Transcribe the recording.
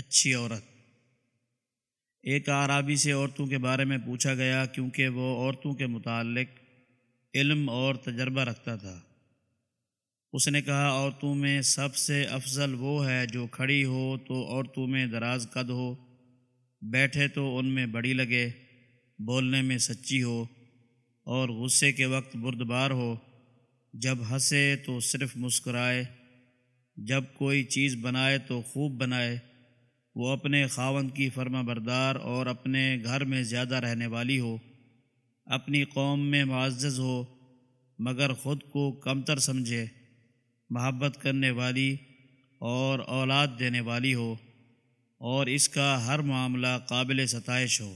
اچھی عورت۔ ایک عرابی سے عورتوں کے بارے میں پوچھا گیا کیونکہ وہ عورتوں کے متعلق علم اور تجربہ رکھتا تھا۔ اس نے کہا، عورتوں میں سب سے افضل وہ ہے جو کھڑی ہو تو عورتوں میں دراز قد ہو، بیٹھے تو ان میں بڑی لگے، بولنے میں سچی ہو، اور غصے کے وقت بردبار ہو۔ جب ہنسے تو صرف مسکرائے، جب کوئی چیز بنائے تو خوب بنائے۔ وہ اپنے خاون کی فرما بردار اور اپنے گھر میں زیادہ رہنے والی ہو، اپنی قوم میں معزز ہو، مگر خود کو کمتر سمجھے، محبت کرنے والی اور اولاد دینے والی ہو، اور اس کا ہر معاملہ قابل ستائش ہو۔